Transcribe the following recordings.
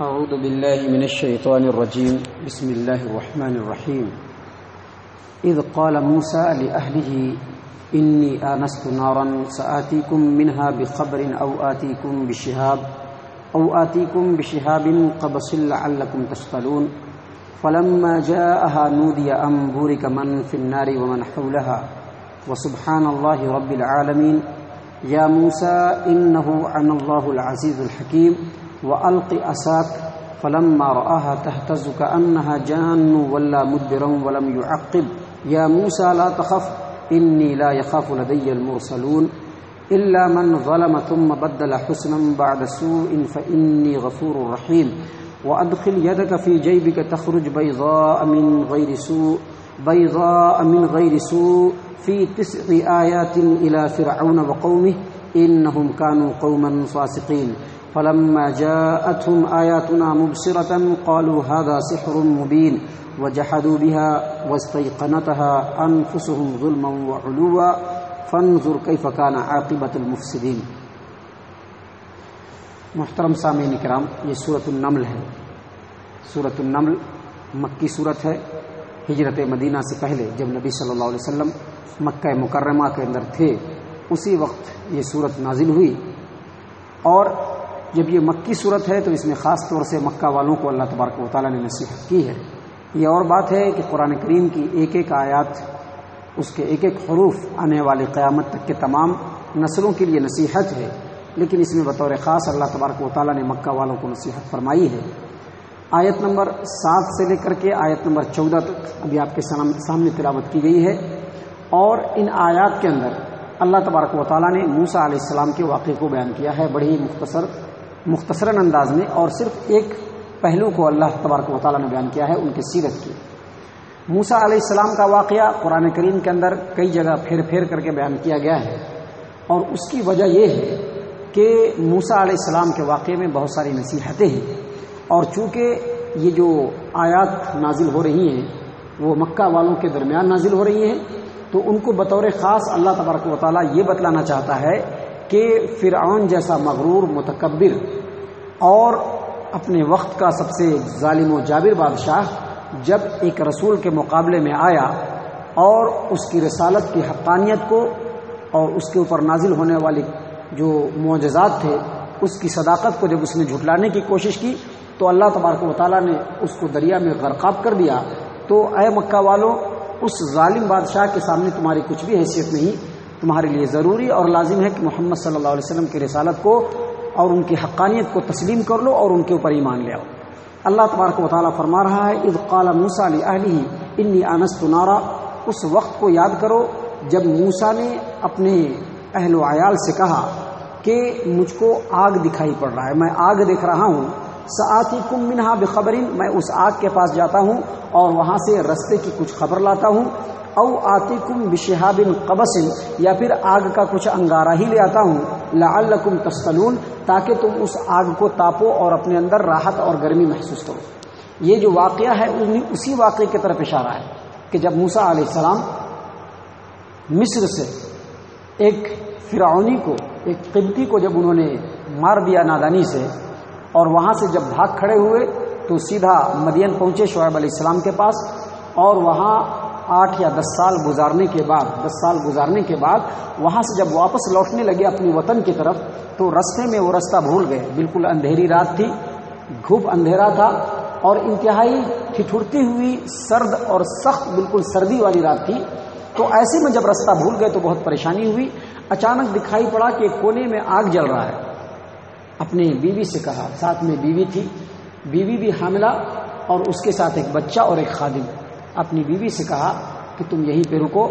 أعوذ بالله من الشيطان الرجيم. بسم الله الرحمن الرحيم. إذ قال موسى لأهله، إني آنست نارا سآتيكم منها بخبر أو آتيكم بشهاب أو آتيكم بشهاب قبس لعلكم تصطلون فلما جاءها نودي أن بورك من في النار ومن حولها. وسبحان الله رب العالمين. يا موسى، إنه عن الله العزيز الحكيم. وألق أساك فلما رآها تهتز كأنها جان ولا مدبرا ولم يعقب. يا موسى لا تخف، إني لا يخاف لدي المرسلون. إلا من ظلم ثم بدل حسنا بعد سوء فإني غفور رحيم. وأدخل يدك في جيبك تخرج بيضاء من غير سوء، بيضاء من غير سوء في تسع آيات إلى فرعون وقومه إنهم كانوا قوما فاسقين. فلما جاءتهم آياتنا مبصرة قالوا هذا سحر مبين وجحدوا بها واستيقنتها أنفسهم ظلما وعلوا فانظر كيف كان عاقبة المفسدين. محترم سامعین کرام، یہ سورت النمل ہے۔ سورت النمل مکی صورت ہے، ہجرت مدینہ سے پہلے جب نبی صلی اللہ علیہ وسلم مکہ مکرمہ کے اندر تھے، اسی وقت یہ صورت نازل ہوئی اور جب یہ مکی صورت ہے تو اس میں خاص طور سے مکہ والوں کو اللہ تبارک و تعالیٰ نے نصیحت کی ہے۔ یہ اور بات ہے کہ قرآن کریم کی ایک ایک آیات، اس کے ایک ایک حروف آنے والے قیامت تک کے تمام نسلوں کے لیے نصیحت ہے، لیکن اس میں بطور خاص اللہ تبارک و تعالیٰ نے مکہ والوں کو نصیحت فرمائی ہے۔ آیت نمبر سات سے لے کر کے آیت نمبر چودہ تک ابھی آپ کے سامنے تلاوت کی گئی ہے۔ اور ان آیات کے اندر اللہ تبارک و تعالیٰ نے موسا علیہ السلام کے واقعے کو بیان کیا ہے، بڑی مختصر مختصراً انداز میں اور صرف ایک پہلو کو اللہ تبارک و تعالیٰ نے بیان کیا ہے، ان کی سیرت کی۔ موسا علیہ السلام کا واقعہ قرآن کریم کے اندر کئی جگہ پھیر پھیر کر کے بیان کیا گیا ہے۔ اور اس کی وجہ یہ ہے کہ موسا علیہ السلام کے واقعے میں بہت ساری نصیحتیں ہیں۔ اور چونکہ یہ جو آیات نازل ہو رہی ہیں، وہ مکہ والوں کے درمیان نازل ہو رہی ہیں، تو ان کو بطور خاص اللہ تبارک و تعالیٰ یہ بتلانا چاہتا ہے کہ فرعون جیسا مغرور، متکبر اور اپنے وقت کا سب سے ظالم و جابر بادشاہ جب ایک رسول کے مقابلے میں آیا اور اس کی رسالت کی حقانیت کو اور اس کے اوپر نازل ہونے والی جو معجزات تھے، اس کی صداقت کو جب اس نے جھٹلانے کی کوشش کی تو اللہ تبارک و تعالیٰ نے اس کو دریا میں غرقاب کر دیا۔ تو اے مکہ والوں اس ظالم بادشاہ کے سامنے تمہاری کچھ بھی حیثیت نہیں تمہارے لیے ضروری اور لازم ہے کہ محمد صلی اللہ علیہ وسلم کی رسالت کو اور ان کی حقانیت کو تسلیم کر لو اور ان کے اوپر ایمان لے آؤ۔ اللہ تبارک و تعالیٰ فرما رہا ہے، اذ قال موسا علی اہلی انی آنست نارا اس وقت کو یاد کرو جب موسا نے اپنے اہل و عیال سے کہا کہ مجھ کو آگ دکھائی پڑ رہا ہے، میں آگ دیکھ رہا ہوں۔ سآتی کم منہا بخبرین، میں اس آگ کے پاس جاتا ہوں اور وہاں سے رستے کی کچھ خبر لاتا ہوں۔ او آتی کم بشہاب قبس، یا پھر آگ کا کچھ انگارہ ہی لے آتا ہوں، لعلکم تستلون تاکہ تم اس آگ کو تاپو اور اپنے اندر راحت اور گرمی محسوس کرو۔ یہ جو واقعہ ہے اسی واقعے کی طرف اشارہ ہے کہ جب موسا علیہ السلام مصر سے ایک فرعونی کو، ایک قبطی کو جب انہوں نے مار دیا نادانی سے، اور وہاں سے جب بھاگ کھڑے ہوئے، تو سیدھا مدین پہنچے شعیب علیہ السلام کے پاس، اور وہاں آٹھ یا دس سال گزارنے کے بعد، دس سال گزارنے کے بعد وہاں سے جب واپس لوٹنے لگے اپنی وطن کی طرف، تو رستے میں وہ رستہ بھول گئے۔ بالکل اندھیری رات تھی، گھوپ اندھیرا تھا اور انتہائی ٹھٹھرتی ہوئی سرد اور سخت، بالکل سردی والی رات تھی۔ تو ایسے میں جب رستہ بھول گئے تو بہت پریشانی ہوئی۔ اچانک دکھائی پڑا کہ کونے میں آگ جل رہا ہے۔ اپنے بیوی سے کہا، ساتھ میں بیوی تھی۔ بیوی بھی حاملہ اور اس کے ساتھ ایک بچہ اور ایک خادم۔ اپنی بیوی سے کہا کہ تم یہیں پہ رکو،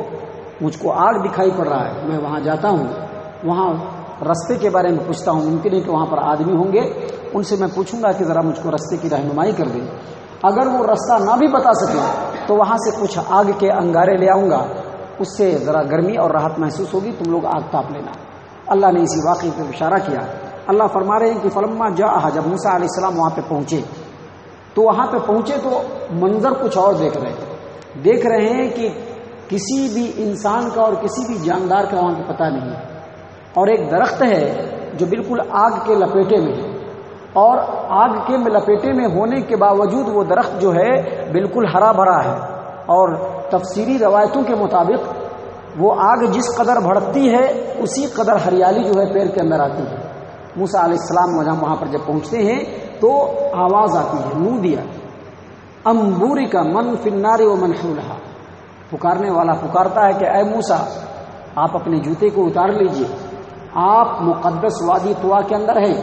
مجھ کو آگ دکھائی پڑ رہا ہے، میں وہاں جاتا ہوں۔ وہاں رستے کے بارے میں پوچھتا ہوں، ممکن ہے کہ وہاں پر آدمی ہوں گے؟ ان سے میں پوچھوں گا کہ ذرا مجھ کو رستے کی رہنمائی کر دیں۔ اگر وہ رستہ نہ بھی بتا سکے، تو وہاں سے کچھ آگ کے انگارے لے آؤں گا۔ اس سے ذرا گرمی اور راحت محسوس ہوگی، تم لوگ آگ تاپ لینا۔ اللہ نے اسی واقعے پہ اشارہ کیا۔ اللہ فرما رہے ہیں کہ فلما جا جب موسا علیہ السلام وہاں پہ پہنچے تو وہاں پہ پہنچے تو منظر کچھ اور دیکھ رہے تھے۔ دیکھ رہے ہیں کہ کسی بھی انسان کا اور کسی بھی جاندار کا وہاں پہ پتہ نہیں ہے۔ اور ایک درخت ہے جو بالکل آگ کے لپیٹے میں ہے۔ اور آگ کے لپیٹے میں ہونے کے باوجود وہ درخت جو ہے بالکل ہرا بھرا ہے۔ اور تفسیری روایتوں کے مطابق وہ آگ جس قدر بھڑکتی ہے، اسی قدر ہریالی جو ہے پیر کے اندر آتی ہے۔ موسا علیہ السلام وہاں پر جب پہنچتے ہیں تو آواز آتی ہے نو دیا۔ امبوری کا من فنارے و منحولہ پکارنے والا پکارتا ہے کہ اے موسا آپ اپنے جوتے کو اتار لیجیے۔ آپ مقدس وادی توا کے اندر ہیں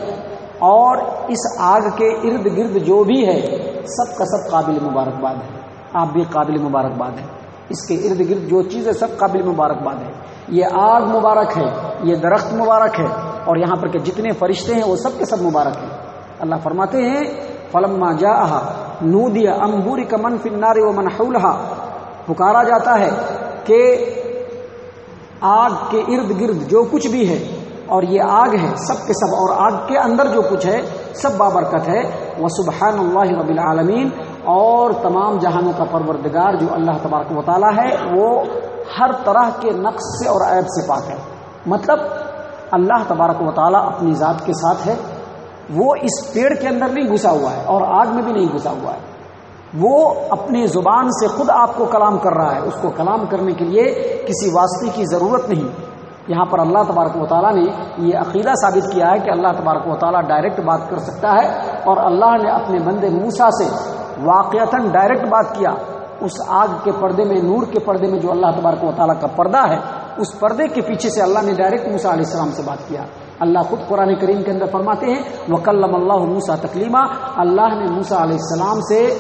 اور اس آگ کے ارد گرد جو بھی ہے، سب کا سب قابل مبارکباد ہے۔ آپ بھی قابل مبارکباد ہیں۔ اس کے ارد گرد جو چیز ہے، سب قابل مبارکباد ہے۔ یہ آگ مبارک ہے، یہ درخت مبارک ہے اور یہاں پر کے جتنے فرشتے ہیں، وہ سب کے سب مبارک ہیں۔ اللہ فرماتے ہیں، فلما جا نو دیا امبوری کا من فنارے و منحولہ پکارا جاتا ہے کہ آگ کے ارد گرد جو کچھ بھی ہے اور یہ آگ ہے، سب کے سب اور آگ کے اندر جو کچھ ہے، سب بابرکت ہے وہ سبحان اللہ رب العالمین اور تمام جہانوں کا پروردگار جو اللہ تبارک و تعالیٰ ہے، وہ ہر طرح کے نقص سے اور عیب سے پاک ہے۔ مطلب اللہ تبارک و تعالیٰ اپنی ذات کے ساتھ ہے وہ اس پیڑ کے اندر نہیں گھسا ہوا ہے اور آگ میں بھی نہیں گھسا ہوا ہے۔ وہ اپنی زبان سے خود آپ کو کلام کر رہا ہے۔ اس کو کلام کرنے کے لیے کسی واسطے کی ضرورت نہیں۔ یہاں پر اللہ تبارک و تعالیٰ نے یہ عقیدہ ثابت کیا ہے کہ اللہ تبارک و تعالیٰ ڈائریکٹ بات کر سکتا ہے اور اللہ نے اپنے بندے موسا سے واقعتاً ڈائریکٹ بات کیا۔ اس آگ کے پردے میں، نور کے پردے میں جو اللہ تبارک و تعالیٰ کا پردہ ہے، اس پردے کے پیچھے سے اللہ نے ڈائریکٹ موسا علیہ السلام سے بات کیا۔ اللہ خود قرآن کریم کے اندر فرماتے ہیں وکلم اللہ موسا تکلیمہ اللہ نے موسا علیہ السلام سے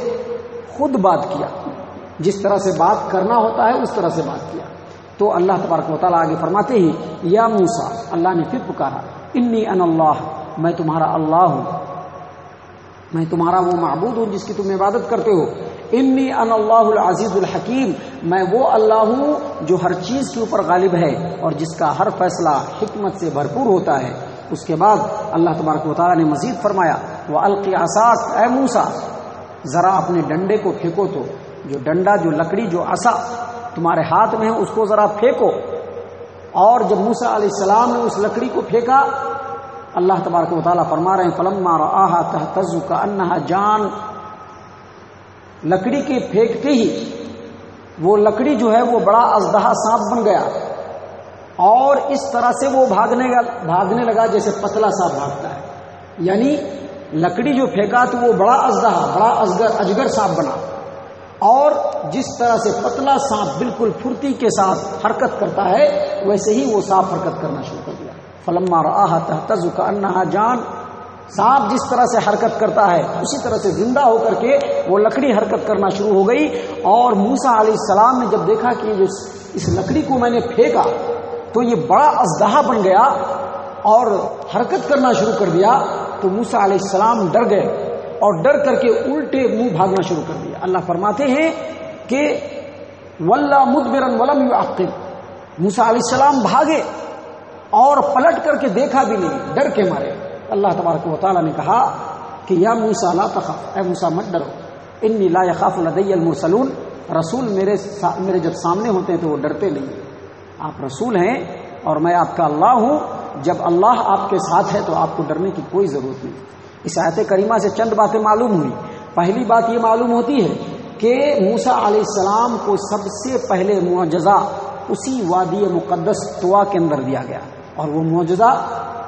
خود بات کیا۔ جس طرح سے بات کرنا ہوتا ہے، اس طرح سے بات کیا۔ تو اللہ تبارک و تعالیٰ آگے فرماتے ہی یا موسا اللہ نے پھر پکارا، انی ان اللہ میں تمہارا اللہ ہوں۔ میں تمہارا وہ معبود ہوں جس کی تم عبادت کرتے ہو۔ انی ان اللہ العزیز الحکیم میں وہ اللہ ہوں جو ہر چیز کے اوپر غالب ہے اور جس کا ہر فیصلہ حکمت سے بھرپور ہوتا ہے. اس کے بعد اللہ تبارک و تعالیٰ نے مزید فرمایا، وہ القیاسات اے موسا ذرا اپنے ڈنڈے کو پھینکو تو، جو ڈنڈا، جو لکڑی، جو اصا تمہارے ہاتھ میں ہے اس کو ذرا پھینکو. اور جب موسا علیہ السلام نے اس لکڑی کو پھینکا، اللہ تبارک و تعالیٰ فرما رہے ہیں فلم مارا آہا تہ کا انہا جان لکڑی کے پھینکتے ہی وہ لکڑی جو ہے وہ بڑا ازدہا سانپ بن گیا اور اس طرح سے وہ بھاگنے بھاگنے لگا جیسے پتلا سانپ بھاگتا ہے۔ یعنی لکڑی جو پھینکا تو وہ بڑا ازدہا، بڑا ازگر اجگر سانپ بنا۔ اور جس طرح سے پتلا سانپ بالکل پھرتی کے ساتھ حرکت کرتا ہے، ویسے ہی وہ سانپ حرکت کرنا شروع کر دیا۔ فلما راہ تحتز کا انہا جان سانپ جس طرح سے حرکت کرتا ہے، اسی طرح سے زندہ ہو کر کے وہ لکڑی حرکت کرنا شروع ہو گئی۔ اور موسا علیہ السلام نے جب دیکھا کہ اس لکڑی کو میں نے پھینکا، تو یہ بڑا ازدہا بن گیا اور حرکت کرنا شروع کر دیا، تو موسا علیہ السلام ڈر گئے اور ڈر کر کے الٹے منہ بھاگنا شروع کر دیا۔ اللہ فرماتے ہیں کہ ولہ مدبرن ولم موسا علیہ السلام بھاگے اور پلٹ کر کے دیکھا بھی نہیں، ڈر کے مارے۔ اللہ تبارک و تعالیٰ نے کہا کہ یا موسا لا تخاف اے موسا مت ڈرو۔ انی لا يخاف لدی المرسلون۔ رسول میرے میرے جب سامنے ہوتے ہیں تو وہ ڈرتے نہیں آپ رسول ہیں اور میں آپ کا اللہ ہوں۔ جب اللہ آپ کے ساتھ ہے تو آپ کو ڈرنے کی کوئی ضرورت نہیں۔ اس آیت کریمہ سے چند باتیں معلوم ہوئی۔ پہلی بات یہ معلوم ہوتی ہے کہ موسا علیہ السلام کو سب سے پہلے معجزہ اسی وادی مقدس توا کے اندر دیا گیا۔ اور وہ معجزہ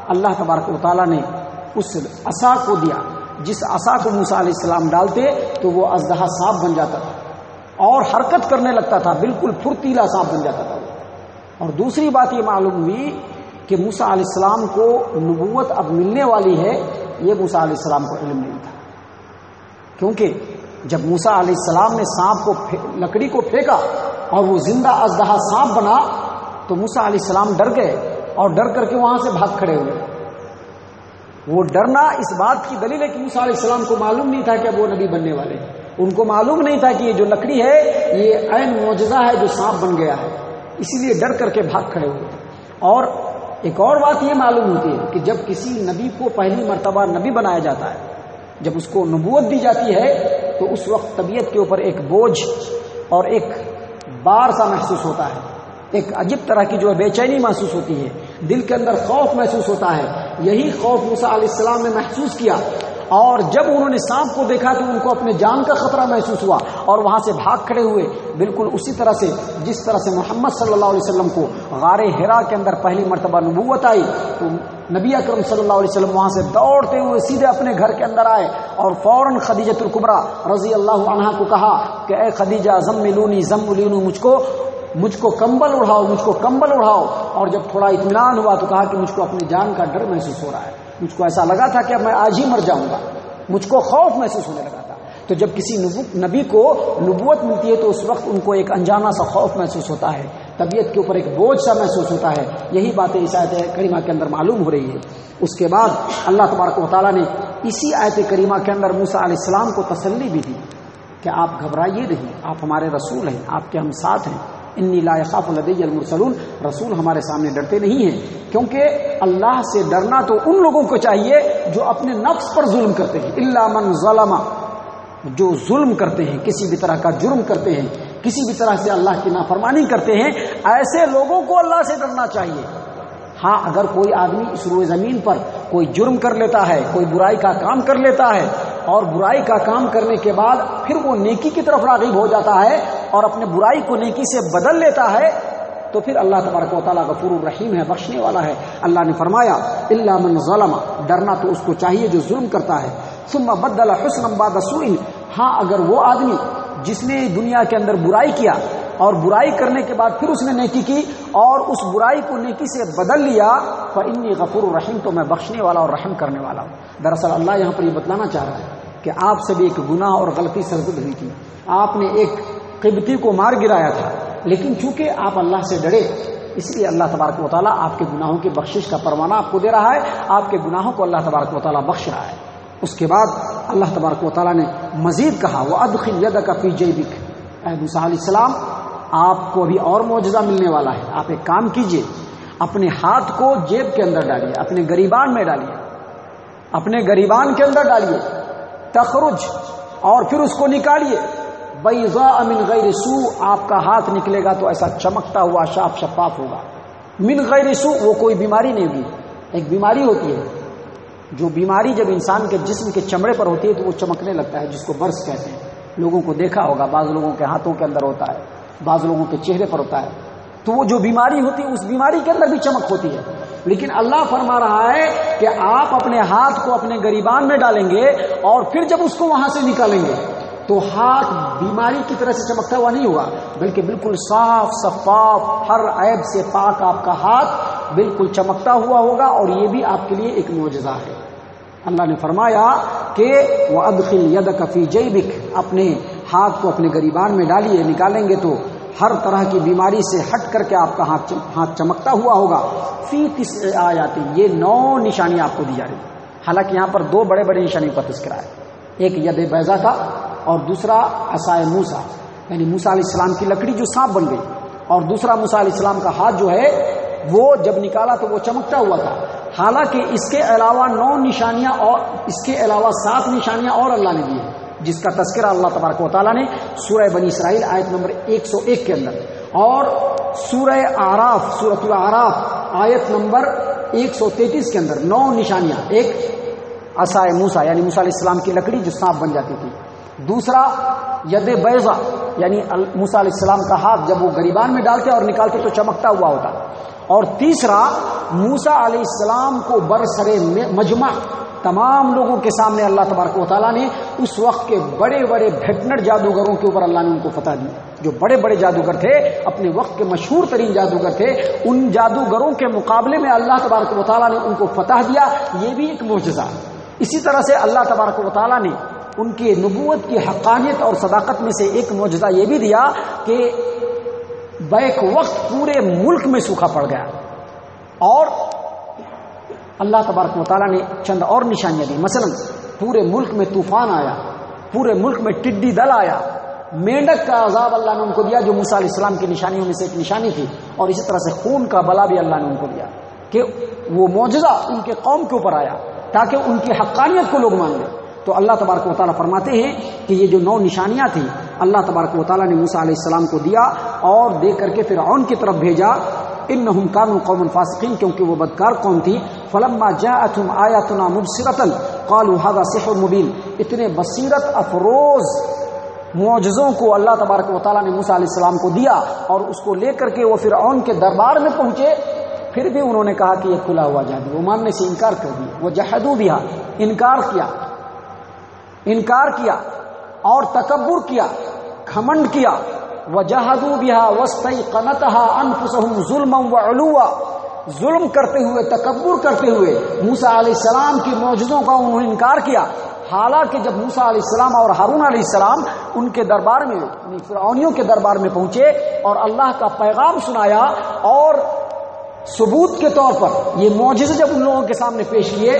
اللہ تبارک و تعالیٰ نے اس عصا کو دیا۔ جس عصا کو موسا علیہ السلام ڈالتے تو وہ ازدہا صاف بن جاتا تھا اور حرکت کرنے لگتا تھا، بالکل پھرتیلا صاف بن جاتا تھا اور دوسری بات یہ معلوم ہوئی کہ موسا علیہ السلام کو نبوت اب ملنے والی ہے، یہ موسا علیہ السلام کو علم نہیں تھا۔ کیونکہ جب موسا علیہ السلام نے سانپ کو لکڑی کو پھینکا اور وہ زندہ ازدہا سانپ بنا تو موسا علیہ السلام ڈر گئے۔ اور ڈر کر کے وہاں سے بھاگ کھڑے ہوئے۔ وہ ڈرنا اس بات کی دلیل ہے کہ موسا علیہ السلام کو معلوم نہیں تھا کہ اب وہ نبی بننے والے ان کو معلوم نہیں تھا کہ یہ جو لکڑی ہے، یہ عین معجزہ ہے جو سانپ بن گیا ہے۔ اسی لیے ڈر کر کے بھاگ کھڑے ہوئے۔ اور ایک اور بات یہ معلوم ہوتی ہے کہ جب کسی نبی کو پہلی مرتبہ نبی بنایا جاتا ہے، جب اس کو نبوت دی جاتی ہے، تو اس وقت طبیعت کے اوپر ایک بوجھ اور ایک بار سا محسوس ہوتا ہے۔ ایک عجیب طرح کی جو ہے بے چینی محسوس ہوتی ہے۔ دل کے اندر خوف محسوس ہوتا ہے۔ یہی خوف موسا علیہ السلام نے محسوس کیا۔ اور جب انہوں نے سانپ کو دیکھا تو ان کو اپنے جان کا خطرہ محسوس ہوا اور وہاں سے بھاگ کھڑے ہوئے۔ بالکل اسی طرح سے جس طرح سے محمد صلی اللہ علیہ وسلم کو غار ہرا کے اندر پہلی مرتبہ نبوت آئی تو نبی اکرم صلی اللہ علیہ وسلم وہاں سے دوڑتے ہوئے سیدھے اپنے گھر کے اندر آئے اور فوراً خدیجت القبرا رضی اللہ عنہ کو کہا کہ اے خدیجہ ضم لونی ضم لینو مجھ کو مجھ کو کمبل اڑاؤ مجھ کو کمبل اڑاؤ اور جب تھوڑا اطمینان ہوا تو کہا کہ مجھ کو اپنی جان کا ڈر محسوس ہو رہا ہے۔ مجھ کو ایسا لگا تھا کہ اب میں آج ہی مر جاؤں گا۔ مجھ کو خوف محسوس ہونے لگا تھا۔ تو جب کسی نبی کو نبوت ملتی ہے تو اس وقت ان کو ایک انجانا سا خوف محسوس ہوتا ہے۔ طبیعت کے اوپر ایک بوجھ سا محسوس ہوتا ہے۔ یہی باتیں اس آیت کریمہ کے اندر معلوم ہو رہی ہے اس کے بعد اللہ تبارک و تعالیٰ نے اسی آیت کریمہ کے اندر موسا علیہ السلام کو تسلی بھی دی کہ آپ گھبرائیے نہیں، آپ ہمارے رسول ہیں، آپ کے ہم ساتھ ہیں۔ انی لا خاف الدی المرسلون۔ رسول ہمارے سامنے ڈرتے نہیں ہیں، کیونکہ اللہ سے ڈرنا تو ان لوگوں کو چاہیے جو اپنے نفس پر ظلم کرتے ہیں۔ اللہ من ظلم، جو ظلم کرتے ہیں، کسی بھی طرح کا جرم کرتے ہیں، کسی بھی طرح سے اللہ کی نافرمانی کرتے ہیں، ایسے لوگوں کو اللہ سے ڈرنا چاہیے۔ ہاں اگر کوئی آدمی اس روئے زمین پر کوئی جرم کر لیتا ہے، کوئی برائی کا کام کر لیتا ہے اور برائی کا کام کرنے کے بعد پھر وہ نیکی کی طرف راغب ہو جاتا ہے اور اپنے برائی کو نیکی سے بدل لیتا ہے، تو پھر اللہ تبارک و تعالیٰ غفور الرحیم ہے، بخشنے والا ہے۔ اللہ نے فرمایا اللہ من ظلم، ڈرنا تو اس کو چاہیے جو ظلم کرتا ہے۔ ثم بدل حسن بعد سوء۔ ہاں اگر وہ آدمی جس نے دنیا کے اندر برائی کیا اور برائی کرنے کے بعد پھر اس نے نیکی کی اور اس برائی کو نیکی سے بدل لیا تو انی غفور الرحیم تو میں بخشنے والا اور رحم کرنے والا ہوں۔ دراصل اللہ یہاں پر یہ بتلانا چاہ رہا ہے کہ آپ سے بھی ایک گناہ اور غلطی سرزد ہوئی تھی۔ آپ نے ایک قبطی کو مار گرایا تھا۔ لیکن چونکہ آپ اللہ سے ڈرے، اس لیے اللہ تبارک و تعالیٰ آپ کے گناہوں کی بخشش کا پروانہ آپ کو دے رہا ہے، آپ کے گناہوں کو اللہ تبارک و تعالیٰ بخش رہا ہے۔ اس کے بعد اللہ تبارک و تعالیٰ نے مزید کہا وہ ادخل ید کا فی جے بک علیہ السلام، آپ کو ابھی اور معجزہ ملنے والا ہے۔ آپ ایک کام کیجیے، اپنے ہاتھ کو جیب کے اندر ڈالیے، اپنے گریبان میں ڈالیے۔ اپنے گریبان کے اندر ڈالیے، تخرج اور پھر اس کو نکالیے۔ بیضا امن غیر سو آپ کا ہاتھ نکلے گا تو ایسا چمکتا ہوا شاف شفاف ہوگا۔ من غیر سو وہ کوئی بیماری نہیں ہوگی۔ ایک بیماری ہوتی ہے۔ جو بیماری جب انسان کے جسم کے چمڑے پر ہوتی ہے تو وہ چمکنے لگتا ہے، جس کو برس کہتے ہیں۔ لوگوں کو دیکھا ہوگا، بعض لوگوں کے ہاتھوں کے اندر ہوتا ہے، بعض لوگوں کے چہرے پر ہوتا ہے۔ تو وہ جو بیماری ہوتی ہے، اس بیماری کے اندر بھی چمک ہوتی ہے۔ لیکن اللہ فرما رہا ہے کہ آپ اپنے ہاتھ کو اپنے گریبان میں ڈالیں گے اور پھر جب اس کو وہاں سے نکالیں گے تو ہاتھ بیماری کی طرح سے چمکتا ہوا نہیں ہوگا بلکہ بالکل صاف شفاف ہر عیب سے پاک آپ کا ہاتھ بالکل چمکتا ہوا ہوگا اور یہ بھی آپ کے لیے ایک معجزہ ہے۔ اللہ نے فرمایا کہ وہ ادخل ید کفی جئی اپنے ہاتھ کو اپنے گریبان میں ڈالیے، نکالیں گے تو ہر طرح کی بیماری سے ہٹ کر کے آپ کا ہاتھ چمکتا ہوا ہوگا۔ فی تس آ جاتی یہ نو نشانیاں آپ کو دی جا رہی حالانکہ یہاں پر دو بڑے بڑے نشانیوں کا تذکرہ ہے۔ ایک ید بیزا کا اور دوسرا عصائے موسا یعنی موسا علیہ السلام کی لکڑی جو سانپ بن گئی۔ اور دوسرا موسا علیہ السلام کا ہاتھ جو ہے، وہ جب نکالا تو وہ چمکتا ہوا تھا۔ حالانکہ اس کے علاوہ نو نشانیاں اور اس کے علاوہ سات نشانیاں اور اللہ نے دی ہیں، جس کا تذکرہ اللہ تبارک و تعالیٰ نے سورہ بنی اسرائیل آیت نمبر ایک سو ایک کے اندر۔ اور سورہ آراف سورت العراف آیت نمبر ایک سو تینتیس کے اندر نو نشانیاں، ایک عصائے موسا یعنی موسا علیہ السلام کی لکڑی جو سانپ بن جاتی تھی۔ دوسرا ید بیضا یعنی موسا علیہ السلام کا ہاتھ جب وہ گریبان میں ڈالتے اور نکالتے تو چمکتا ہوا ہوتا۔ اور تیسرا موسا علیہ السلام کو برسرے مجمع، تمام لوگوں کے سامنے اللہ تبارک و تعالیٰ نے اس وقت کے بڑے بڑے بھٹنر جادوگروں کے اوپر اللہ نے ان کو فتح دی۔ جو بڑے بڑے جادوگر تھے، اپنے وقت کے مشہور ترین جادوگر تھے، ان جادوگروں کے مقابلے میں اللہ تبارک و تعالیٰ نے ان کو فتح دیا، یہ بھی ایک معجزہ۔ اسی طرح سے اللہ تبارک و تعالیٰ نے ان کی نبوت کی حقانیت اور صداقت میں سے ایک معجزہ یہ بھی دیا کہ بیک وقت پورے ملک میں سوکھا پڑ گیا۔ اور اللہ تبارک و تعالیٰ نے چند اور نشانیاں دی۔ مثلا، پورے ملک میں طوفان آیا، پورے ملک میں ٹڈی دل آیا۔ مینڈک کا عذاب اللہ نے ان کو دیا، جو موسیٰ علیہ السلام کی نشانیوں میں سے ایک نشانی تھی۔ اور اسی طرح سے خون کا بلا بھی اللہ نے ان کو دیا کہ وہ معجزہ ان کے قوم کے اوپر آیا تاکہ ان کی حقانیت کو لوگ مان لیں۔ تو اللہ تبارک و تعالیٰ فرماتے ہیں کہ یہ جو نو نشانیاں تھیں، اللہ تبارک و تعالیٰ نے موسا علیہ السلام کو دیا اور دے کر کے پھر کی طرف بھیجا۔ ان نہ قوم فاسقین، کیونکہ وہ بدکار قوم تھی۔ فلما جا اتم آیا تنا مبصرتن قالوا هذا سحر مبین۔ اتنے بصیرت افروز معجزوں کو اللہ تبارک و تعالیٰ نے موسیٰ علیہ السلام کو دیا اور اس کو لے کر کے وہ فرعون کے دربار میں پہنچے۔ پھر بھی انہوں نے کہا کہ یہ کھلا ہوا جادو وہ ماننے سے انکار کر دیا، وہ جہدو بھی انکار کیا۔ انکار کیا اور تکبر کیا، کھمنڈ کیا۔ وہ جہدو بھی وسط قنتہ انفسہم ظلم و علوا ظلم کرتے ہوئے، تکبر کرتے ہوئے موسا علیہ السلام کی معجزوں کا انہوں نے انکار کیا۔ حالانکہ جب موسا علیہ السلام اور ہارون علیہ السلام ان کے دربار میں یعنی فرعونیوں کے دربار میں پہنچے اور اللہ کا پیغام سنایا اور ثبوت کے طور پر یہ معجزے جب ان لوگوں کے سامنے پیش کیے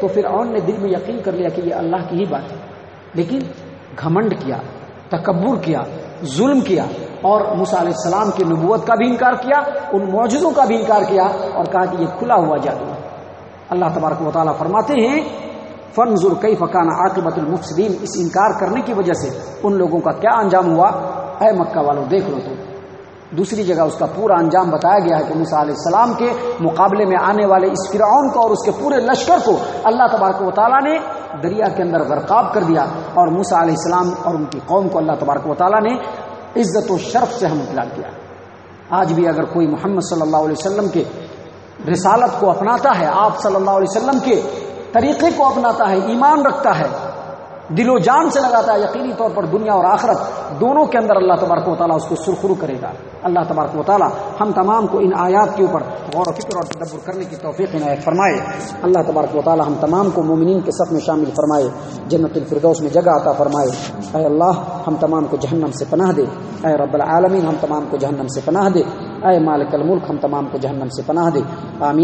تو پھر اون نے دل میں یقین کر لیا کہ یہ اللہ کی ہی بات ہے۔ لیکن گھمنڈ کیا، تکبر کیا، ظلم کیا اور موسا علیہ السلام کی نبوت کا بھی انکار کیا، ان معجزوں کا بھی انکار کیا اور کہا کہ یہ کھلا ہوا جادو ہے۔ اللہ تبارک و تعالیٰ فرماتے ہیں فن کئی فقان عاقبت المفسدین، اس انکار کرنے کی وجہ سے ان لوگوں کا کیا انجام ہوا؟ اے مکہ والوں دیکھ لو تم۔ دوسری جگہ اس کا پورا انجام بتایا گیا ہے کہ موسا علیہ السلام کے مقابلے میں آنے والے اس فرعون کو اور اس کے پورے لشکر کو اللہ تبارک و تعالیٰ نے دریا کے اندر غرقاب کر دیا اور موسا علیہ السلام اور ان کی قوم کو اللہ تبارک و تعالیٰ نے عزت و شرف سے ہم اطلاع کیا آج بھی اگر کوئی محمد صلی اللہ علیہ وسلم کے رسالت کو اپناتا ہے، آپ صلی اللہ علیہ وسلم کے طریقے کو اپناتا ہے، ایمان رکھتا ہے دل و جان سے لگاتا ہے، یقینی طور پر دنیا اور آخرت دونوں کے اندر اللہ تبارک و تعالیٰ اس کو سرخرو کرے گا۔ اللہ تبارک و تعالیٰ ہم تمام کو ان آیات کے اوپر غور و فکر اور تدبر کرنے کی توفیق عنایت فرمائے۔ اللہ تبارک و تعالیٰ ہم تمام کو مومنین کے سب میں شامل فرمائے۔ جنت الفردوس میں جگہ عطا فرمائے۔ اے اللہ، ہم تمام کو جہنم سے پناہ دے۔ اے رب العالمین، ہم تمام کو جہنم سے پناہ دے۔ اے مالک الملک، ہم تمام کو جہنم سے پناہ دے۔ آمین۔